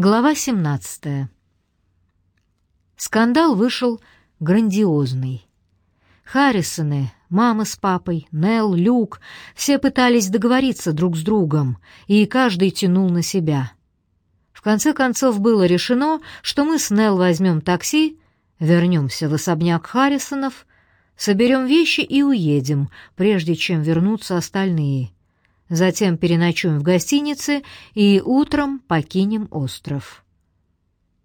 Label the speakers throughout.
Speaker 1: Глава 17. Скандал вышел грандиозный. Харрисоны, мама с папой, Нелл, Люк — все пытались договориться друг с другом, и каждый тянул на себя. В конце концов было решено, что мы с Нелл возьмем такси, вернемся в особняк Харрисонов, соберем вещи и уедем, прежде чем вернутся остальные — Затем переночуем в гостинице и утром покинем остров.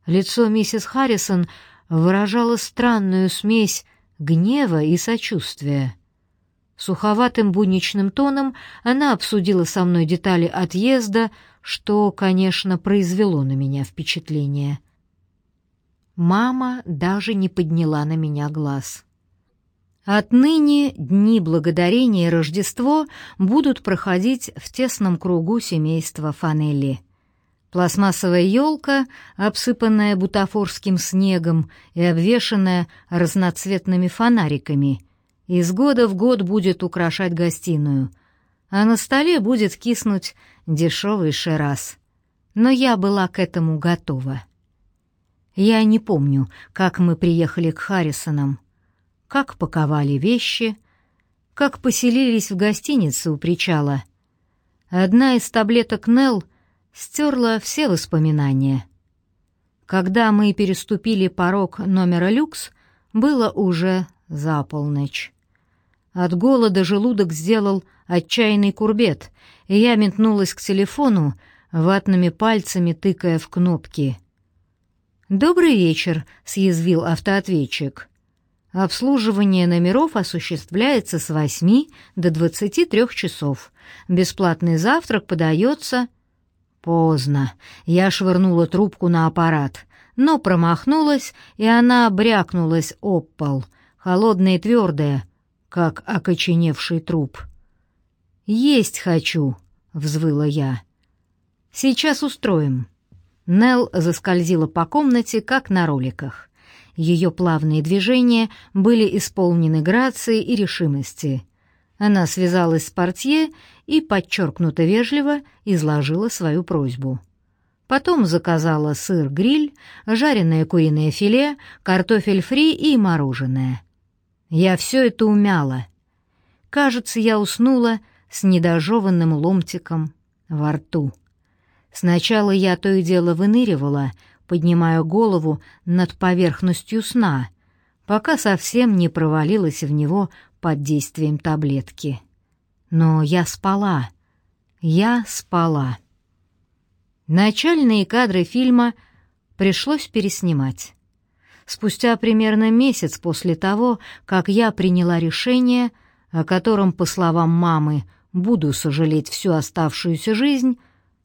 Speaker 1: Лицо миссис Харрисон выражало странную смесь гнева и сочувствия. Суховатым будничным тоном она обсудила со мной детали отъезда, что, конечно, произвело на меня впечатление. Мама даже не подняла на меня глаз. Отныне дни благодарения и Рождество будут проходить в тесном кругу семейства Фанелли. Пластмассовая елка, обсыпанная бутафорским снегом и обвешанная разноцветными фонариками, из года в год будет украшать гостиную, а на столе будет киснуть дешевый шерас. Но я была к этому готова. Я не помню, как мы приехали к Харрисонам, как паковали вещи, как поселились в гостинице у причала. Одна из таблеток Нелл стерла все воспоминания. Когда мы переступили порог номера люкс, было уже за полночь. От голода желудок сделал отчаянный курбет, и я метнулась к телефону, ватными пальцами тыкая в кнопки. «Добрый вечер», — съязвил автоответчик. Обслуживание номеров осуществляется с 8 до 23 часов. Бесплатный завтрак подается... Поздно. Я швырнула трубку на аппарат, но промахнулась, и она брякнулась об пол, холодная и твердая, как окоченевший труп. «Есть хочу», — взвыла я. «Сейчас устроим». Нел заскользила по комнате, как на роликах. Ее плавные движения были исполнены грацией и решимости. Она связалась с портье и, подчеркнуто вежливо, изложила свою просьбу. Потом заказала сыр-гриль, жареное куриное филе, картофель фри и мороженое. Я все это умяла. Кажется, я уснула с недожеванным ломтиком во рту. Сначала я то и дело выныривала — поднимая голову над поверхностью сна, пока совсем не провалилась в него под действием таблетки. Но я спала. Я спала. Начальные кадры фильма пришлось переснимать. Спустя примерно месяц после того, как я приняла решение, о котором, по словам мамы, буду сожалеть всю оставшуюся жизнь,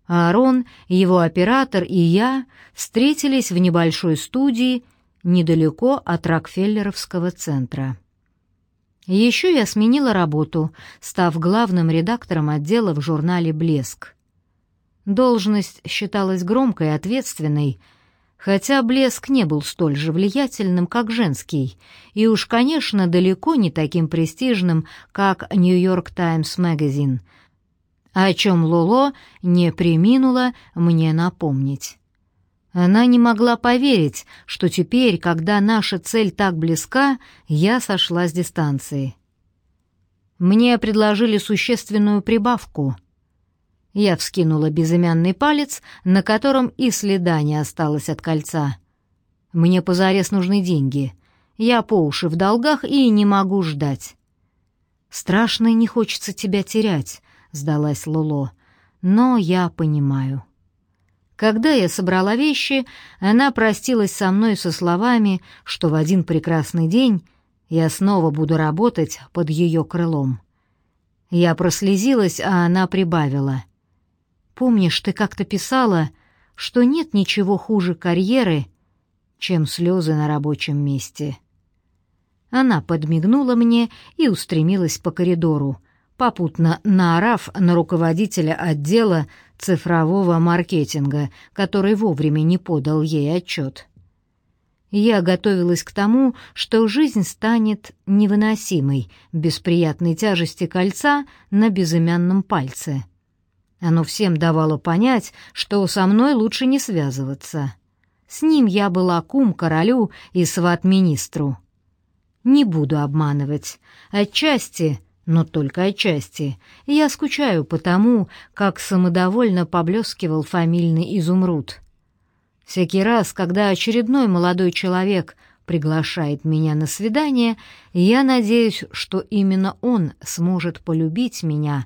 Speaker 1: Аарон, его оператор и я встретились в небольшой студии недалеко от Рокфеллеровского центра. Еще я сменила работу, став главным редактором отдела в журнале «Блеск». Должность считалась громкой и ответственной, хотя «Блеск» не был столь же влиятельным, как «Женский», и уж, конечно, далеко не таким престижным, как «Нью-Йорк Таймс Магазин», о чем Лоло не приминула мне напомнить. Она не могла поверить, что теперь, когда наша цель так близка, я сошла с дистанции. Мне предложили существенную прибавку. Я вскинула безымянный палец, на котором и следа не осталось от кольца. Мне позарез нужны деньги. Я по уши в долгах и не могу ждать. Страшно не хочется тебя терять, — сдалась Луло. «Но я понимаю». Когда я собрала вещи, она простилась со мной со словами, что в один прекрасный день я снова буду работать под ее крылом. Я прослезилась, а она прибавила. «Помнишь, ты как-то писала, что нет ничего хуже карьеры, чем слезы на рабочем месте?» Она подмигнула мне и устремилась по коридору, попутно наорав на руководителя отдела цифрового маркетинга, который вовремя не подал ей отчет. Я готовилась к тому, что жизнь станет невыносимой без приятной тяжести кольца на безымянном пальце. Оно всем давало понять, что со мной лучше не связываться. С ним я была кум королю и сват министру. Не буду обманывать. Отчасти, но только отчасти, я скучаю по тому, как самодовольно поблескивал фамильный изумруд. Всякий раз, когда очередной молодой человек приглашает меня на свидание, я надеюсь, что именно он сможет полюбить меня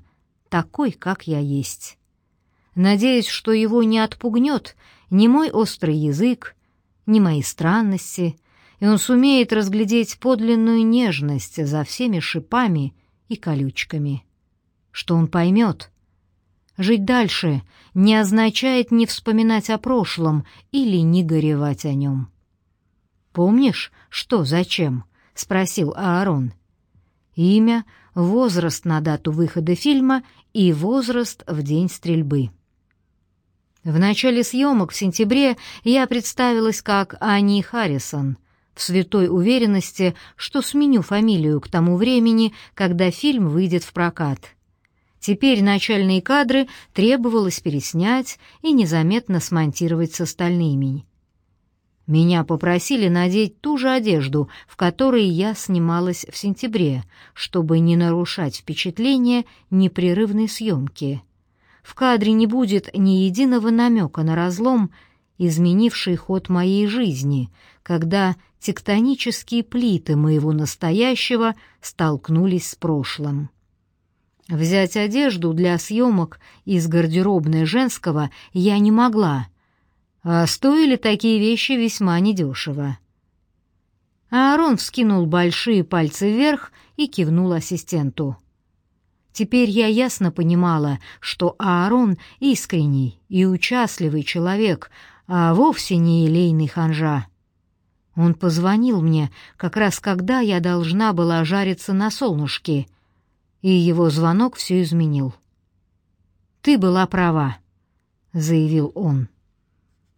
Speaker 1: такой, как я есть. Надеюсь, что его не отпугнет ни мой острый язык, ни мои странности, и он сумеет разглядеть подлинную нежность за всеми шипами и колючками. Что он поймет. Жить дальше не означает не вспоминать о прошлом или не горевать о нем. «Помнишь, что зачем?» — спросил Аарон. «Имя, возраст на дату выхода фильма и возраст в день стрельбы». В начале съемок в сентябре я представилась как Ани Харрисон, в святой уверенности, что сменю фамилию к тому времени, когда фильм выйдет в прокат. Теперь начальные кадры требовалось переснять и незаметно смонтировать с остальными. Меня попросили надеть ту же одежду, в которой я снималась в сентябре, чтобы не нарушать впечатление непрерывной съемки. В кадре не будет ни единого намека на разлом, изменивший ход моей жизни, когда тектонические плиты моего настоящего столкнулись с прошлым. Взять одежду для съемок из гардеробной женского я не могла, а стоили такие вещи весьма недешево. Аарон вскинул большие пальцы вверх и кивнул ассистенту. Теперь я ясно понимала, что Аарон искренний и участливый человек, а вовсе не елейный ханжа. Он позвонил мне как раз когда я должна была жариться на солнышке, и его звонок все изменил. «Ты была права», — заявил он.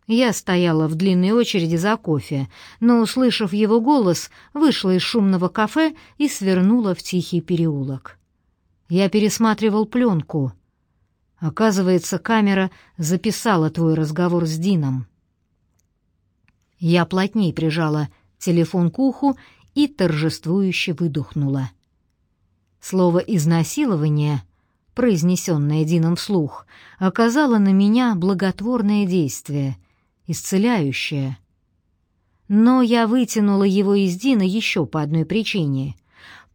Speaker 1: Я стояла в длинной очереди за кофе, но, услышав его голос, вышла из шумного кафе и свернула в тихий переулок. Я пересматривал пленку. Оказывается, камера записала твой разговор с Дином. Я плотней прижала телефон к уху и торжествующе выдохнула. Слово «изнасилование», произнесенное Дином вслух, оказало на меня благотворное действие, исцеляющее. Но я вытянула его из Дина еще по одной причине.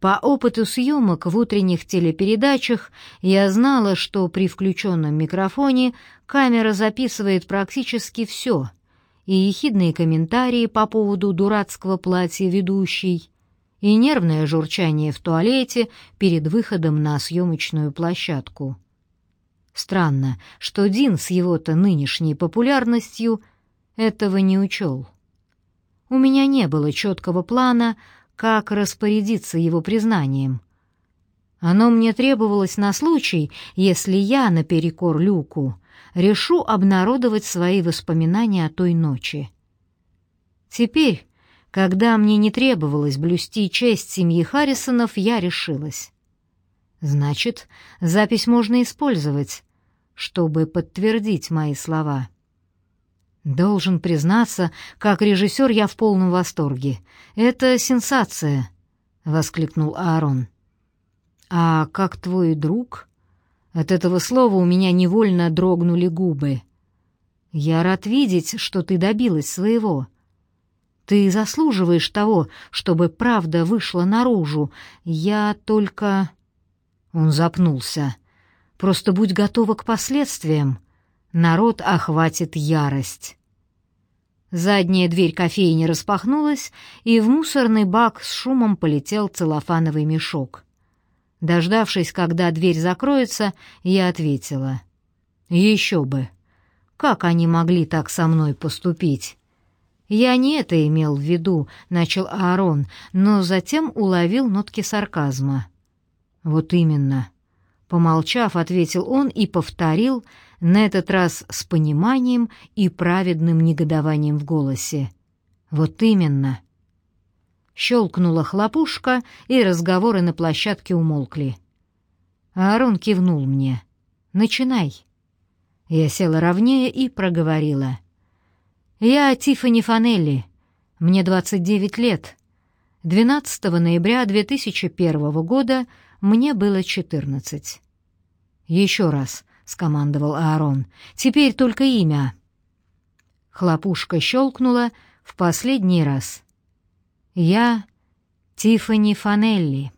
Speaker 1: По опыту съемок в утренних телепередачах я знала, что при включенном микрофоне камера записывает практически все, и ехидные комментарии по поводу дурацкого платья ведущей, и нервное журчание в туалете перед выходом на съемочную площадку. Странно, что Дин с его-то нынешней популярностью этого не учел. У меня не было четкого плана, как распорядиться его признанием. Оно мне требовалось на случай, если я, наперекор Люку, решу обнародовать свои воспоминания о той ночи. Теперь, когда мне не требовалось блюсти честь семьи Харрисонов, я решилась. Значит, запись можно использовать, чтобы подтвердить мои слова. Должен признаться, как режиссер я в полном восторге. Это сенсация, воскликнул Аарон. А как твой друг? От этого слова у меня невольно дрогнули губы. Я рад видеть, что ты добилась своего. Ты заслуживаешь того, чтобы правда вышла наружу. Я только Он запнулся. Просто будь готова к последствиям народ охватит ярость. Задняя дверь кофейни распахнулась, и в мусорный бак с шумом полетел целлофановый мешок. Дождавшись, когда дверь закроется, я ответила. «Еще бы! Как они могли так со мной поступить?» «Я не это имел в виду», — начал Аарон, но затем уловил нотки сарказма. «Вот именно». Помолчав, ответил он и повторил, на этот раз с пониманием и праведным негодованием в голосе. «Вот именно». Щелкнула хлопушка, и разговоры на площадке умолкли. Аарон кивнул мне. «Начинай». Я села ровнее и проговорила. «Я Тиффани Фанелли. Мне 29 лет. 12 ноября 2001 года мне было 14». «Еще раз», — скомандовал Аарон. «Теперь только имя». Хлопушка щелкнула в последний раз. «Я Тиффани Фанелли».